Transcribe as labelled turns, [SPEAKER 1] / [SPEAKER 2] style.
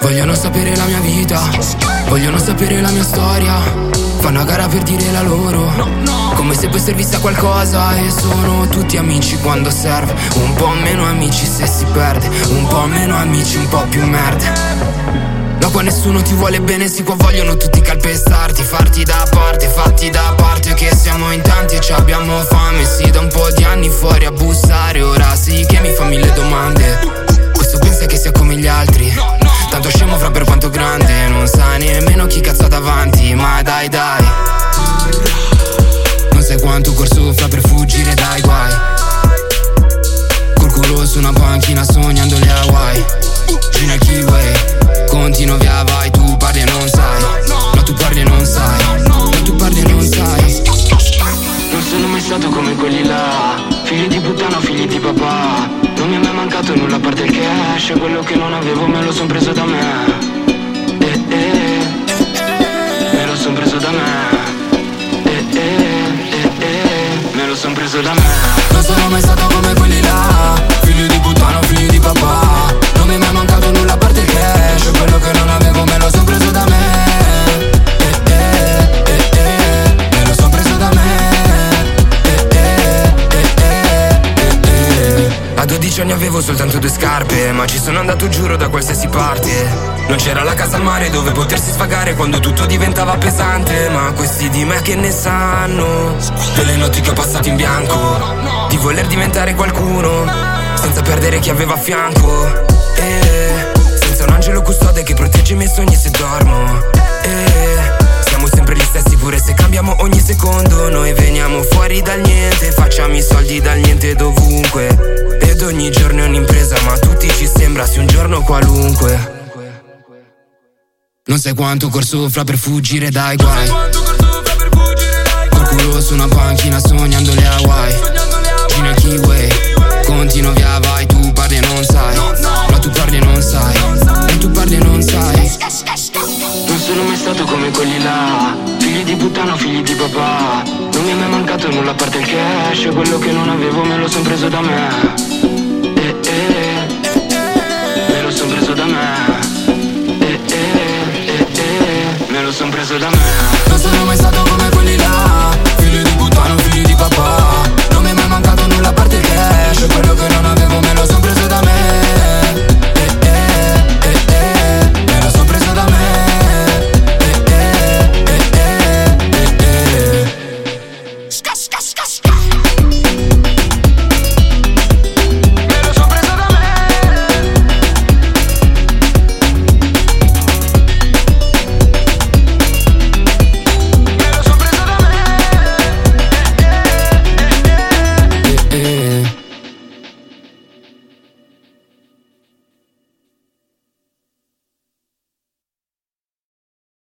[SPEAKER 1] Vogliono sapere la mia vita, vogliono sapere la mia storia. Fanno a gara per dire la loro, come se poi servisse a qualcosa. E sono tutti amici quando serve. Un po' meno amici se si perde, un po' meno amici, un po' più merda. No, qua nessuno ti vuole bene, sì qua vogliono tutti calpestarti Farti da parte, fatti da parte Che siamo in tanti e ci abbiamo fame Sì, da un po' di anni fuori a bussare Ora Quanto corso fra per fuggire dai guai. Col culo su una panchina sognando le Hawaii. Gina Kiwi Continuo via vai, tu parli e non sai. No, tu parli e non sai. No, tu parli e non sai. Non sono mai stato come quelli là. Figli di puttana, figli di papà. Non mi è mai mancato nulla a parte il cash. Quello che non avevo me lo son preso da me preso da me. Non sono mai stato come quelli là. Figli di puttana, figli di papà. Non mi è mai mancato A 12 anni avevo soltanto due scarpe Ma ci sono andato giuro da qualsiasi parte. Non c'era la casa al mare dove potersi sfagare Quando tutto diventava pesante Ma questi di me che ne sanno? Delle notti che ho passato in bianco Di voler diventare qualcuno Senza perdere chi aveva a fianco. Eh, senza un angelo custode che protegge i miei sogni se dormo. E siamo sempre gli stessi pure se cambiamo ogni secondo. Noi veniamo fuori dal niente Facciamo i soldi dal niente dovunque tutti ci sembra sia un giorno qualunque. Non sai quanto corso fra per fuggire dai guai. Col culo su una panchina sognando le Hawaii. Gino e Kiwi. Continuo via vai tu parli e non sai. No tu parli e non sai. No tu parli e non sai. Non sono mai stato come quelli là. Figli di puttana, figli di papà. Non mi è mai mancato nulla a parte il cash. Quello che non avevo me lo son preso da me sono preso da me Non sono mai stato con